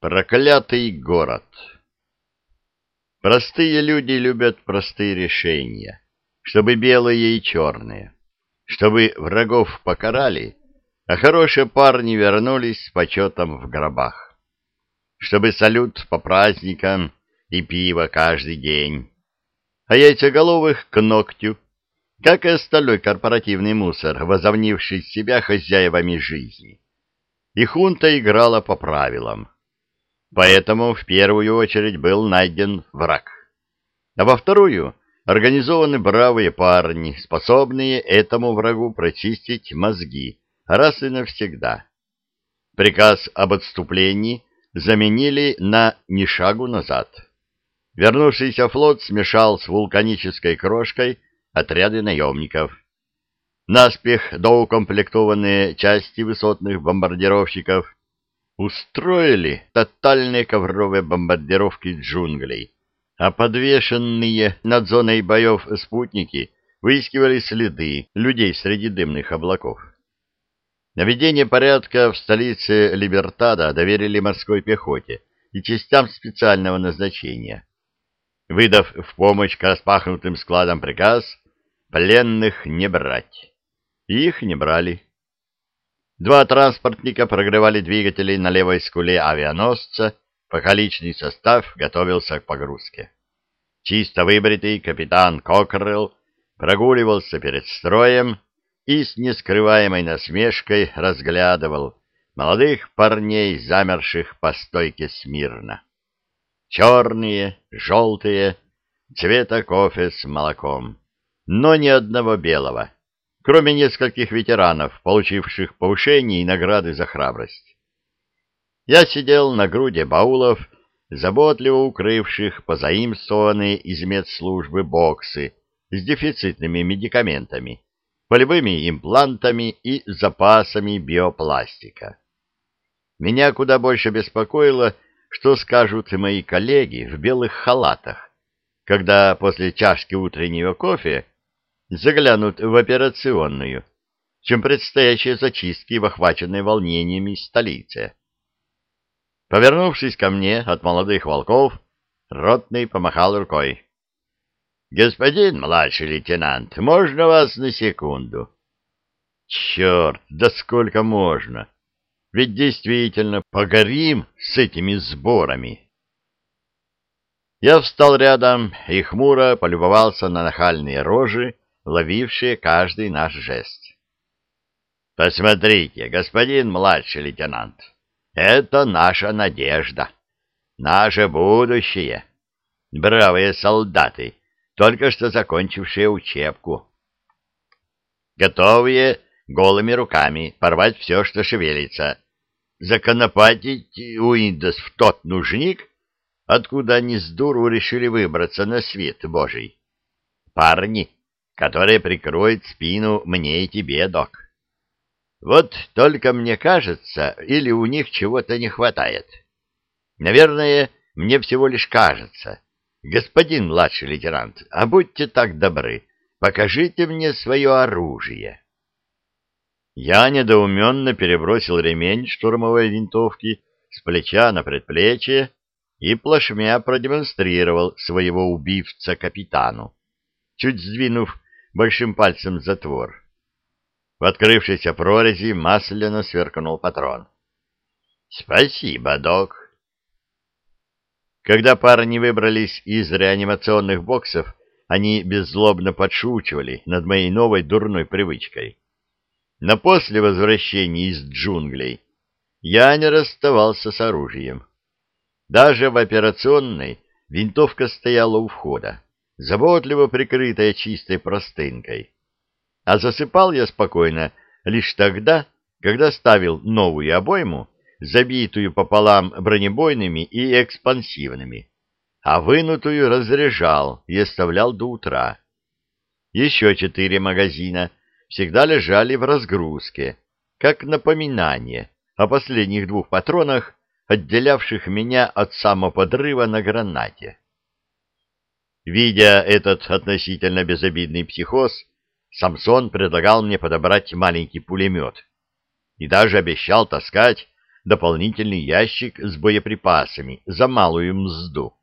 Проклятый город. Простые люди любят простые решения, чтобы белые и черные, чтобы врагов покарали, а хорошие парни вернулись с почетом в гробах, чтобы салют по праздникам и пиво каждый день, а яйцеголовых к ногтю, как и остальной корпоративный мусор, возомнивший себя хозяевами жизни. И хунта играла по правилам Поэтому в первую очередь был найден враг. А во вторую — организованы бравые парни, способные этому врагу прочистить мозги раз и навсегда. Приказ об отступлении заменили на «ни шагу назад». Вернувшийся флот смешал с вулканической крошкой отряды наемников. Наспех доукомплектованные части высотных бомбардировщиков устроили тотальные ковровые бомбардировки джунглей, а подвешенные над зоной боев спутники выискивали следы людей среди дымных облаков. Наведение порядка в столице Либертада доверили морской пехоте и частям специального назначения. Выдав в помощь к распахнутым складам приказ пленных не брать. И их не брали. Два транспортника прогревали двигатели на левой скуле авианосца, пока личный состав готовился к погрузке. Чисто выбритый капитан Кокрелл прогуливался перед строем и с нескрываемой насмешкой разглядывал молодых парней, замерших по стойке смирно. Черные, желтые, цвета кофе с молоком, но ни одного белого кроме нескольких ветеранов, получивших повышение и награды за храбрость. Я сидел на груди баулов, заботливо укрывших позаимствованные из медслужбы боксы с дефицитными медикаментами, полевыми имплантами и запасами биопластика. Меня куда больше беспокоило, что скажут мои коллеги в белых халатах, когда после чашки утреннего кофе заглянут в операционную, чем предстоящие зачистки в охваченной волнениями столице. Повернувшись ко мне от молодых волков, ротный помахал рукой. — Господин младший лейтенант, можно вас на секунду? — Черт, да сколько можно! Ведь действительно погорим с этими сборами. Я встал рядом и хмуро полюбовался на нахальные рожи, ловившие каждый наш жест. «Посмотрите, господин младший лейтенант, это наша надежда, наше будущее. Бравые солдаты, только что закончившие учебку. Готовые голыми руками порвать все, что шевелится, законопатить Уиндос в тот нужник, откуда они с дуру решили выбраться на свет Божий. Парни, которая прикроет спину мне и тебе, док. Вот только мне кажется, или у них чего-то не хватает. Наверное, мне всего лишь кажется. Господин младший лейтенант, а будьте так добры, покажите мне свое оружие. Я недоуменно перебросил ремень штурмовой винтовки с плеча на предплечье и плашмя продемонстрировал своего убивца капитану, чуть сдвинув большим пальцем затвор. В открывшейся прорези масляно сверкнул патрон. «Спасибо, док». Когда парни выбрались из реанимационных боксов, они беззлобно подшучивали над моей новой дурной привычкой. Но после возвращения из джунглей я не расставался с оружием. Даже в операционной винтовка стояла у входа заботливо прикрытая чистой простынкой. А засыпал я спокойно лишь тогда, когда ставил новую обойму, забитую пополам бронебойными и экспансивными, а вынутую разряжал и оставлял до утра. Еще четыре магазина всегда лежали в разгрузке, как напоминание о последних двух патронах, отделявших меня от самоподрыва на гранате. Видя этот относительно безобидный психоз, Самсон предлагал мне подобрать маленький пулемет и даже обещал таскать дополнительный ящик с боеприпасами за малую мзду.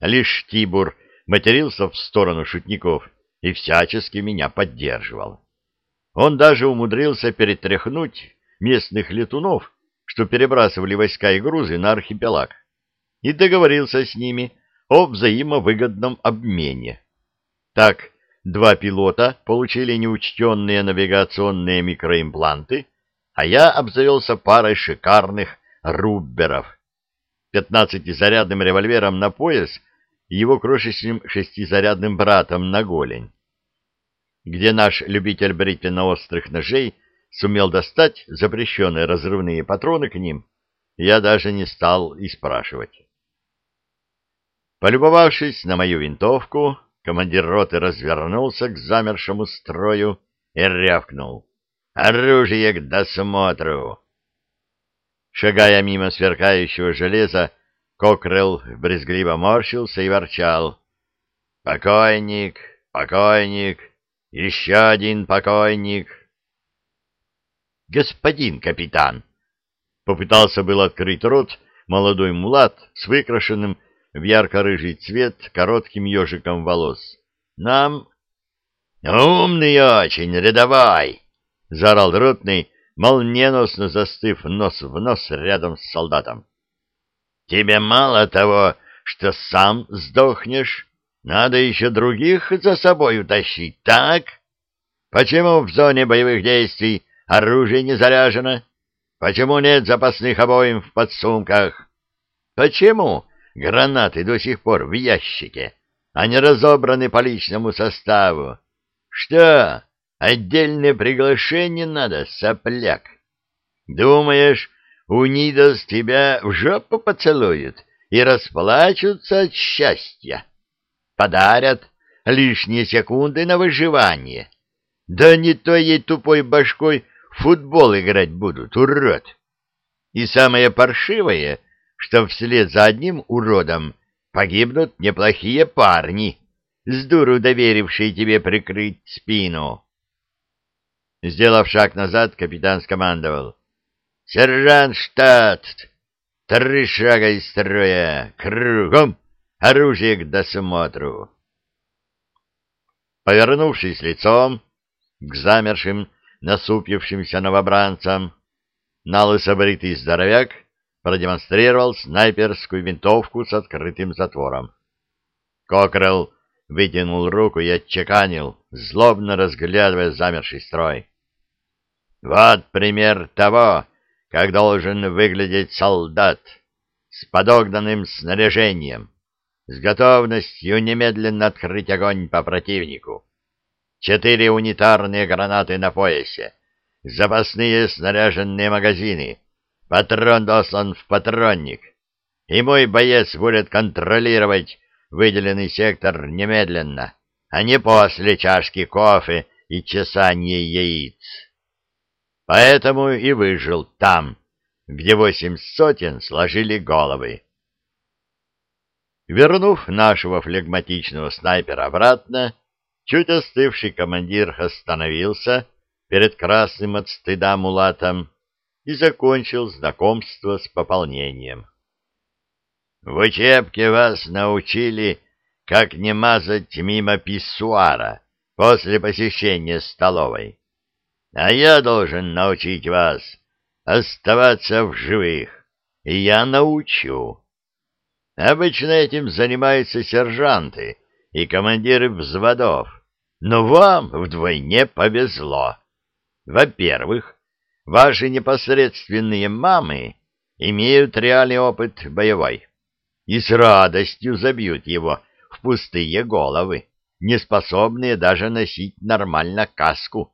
Лишь Тибур матерился в сторону шутников и всячески меня поддерживал. Он даже умудрился перетряхнуть местных летунов, что перебрасывали войска и грузы на архипелаг, и договорился с ними о взаимовыгодном обмене. Так, два пилота получили неучтенные навигационные микроимпланты, а я обзавелся парой шикарных рубберов, пятнадцатизарядным револьвером на пояс и его крошечным шестизарядным братом на голень. Где наш любитель бритвенно-острых ножей сумел достать запрещенные разрывные патроны к ним, я даже не стал и спрашивать. Полюбовавшись на мою винтовку, командир роты развернулся к замершему строю и рявкнул. «Оружие к досмотру!» Шагая мимо сверкающего железа, Кокрелл брезгливо морщился и ворчал. «Покойник, покойник, еще один покойник!» «Господин капитан!» Попытался был открыть рот молодой мулат с выкрашенным в ярко-рыжий цвет коротким ежиком волос. «Нам...» «Умный очень, рядовой!» — заорал ротный, молниеносно застыв нос в нос рядом с солдатом. «Тебе мало того, что сам сдохнешь, надо еще других за собой утащить, так? Почему в зоне боевых действий оружие не заряжено? Почему нет запасных обоим в подсумках? Почему Гранаты до сих пор в ящике, а не разобраны по личному составу. Что, отдельное приглашение надо, сопляк? Думаешь, Унидос тебя в жопу поцелуют и расплачутся от счастья? Подарят лишние секунды на выживание. Да не то ей тупой башкой футбол играть будут, урод. И самое паршивое — что вслед за одним уродом погибнут неплохие парни, с дуру доверившие тебе прикрыть спину. Сделав шаг назад, капитан скомандовал. — Сержант штат! Три шага из строя! Кругом! Оружие к досмотру! Повернувшись лицом к замершим, насупившимся новобранцам, налысо бритый здоровяк продемонстрировал снайперскую винтовку с открытым затвором. Кокрелл вытянул руку и отчеканил, злобно разглядывая замерший строй. «Вот пример того, как должен выглядеть солдат с подогнанным снаряжением, с готовностью немедленно открыть огонь по противнику. Четыре унитарные гранаты на поясе, запасные снаряженные магазины — Патрон дослан в патронник, и мой боец будет контролировать выделенный сектор немедленно, а не после чашки кофе и чесания яиц. Поэтому и выжил там, где восемь сотен сложили головы. Вернув нашего флегматичного снайпера обратно, чуть остывший командир остановился перед красным от стыда мулатом и закончил знакомство с пополнением. В учебке вас научили, как не мазать мимо писсуара после посещения столовой. А я должен научить вас оставаться в живых, и я научу. Обычно этим занимаются сержанты и командиры взводов, но вам вдвойне повезло. Во-первых, Ваши непосредственные мамы имеют реальный опыт боевой и с радостью забьют его в пустые головы, не способные даже носить нормально каску.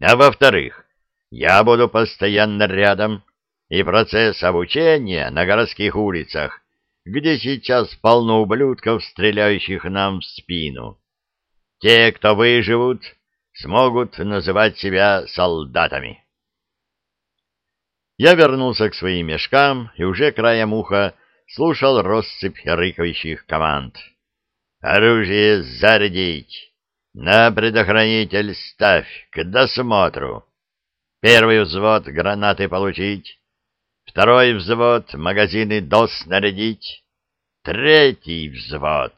А во-вторых, я буду постоянно рядом, и процесс обучения на городских улицах, где сейчас полно ублюдков, стреляющих нам в спину. Те, кто выживут, смогут называть себя солдатами. Я вернулся к своим мешкам и уже краем уха слушал россыпь рыкающих команд. «Оружие зарядить! На предохранитель ставь! К досмотру! Первый взвод гранаты получить! Второй взвод магазины ДОС снарядить. Третий взвод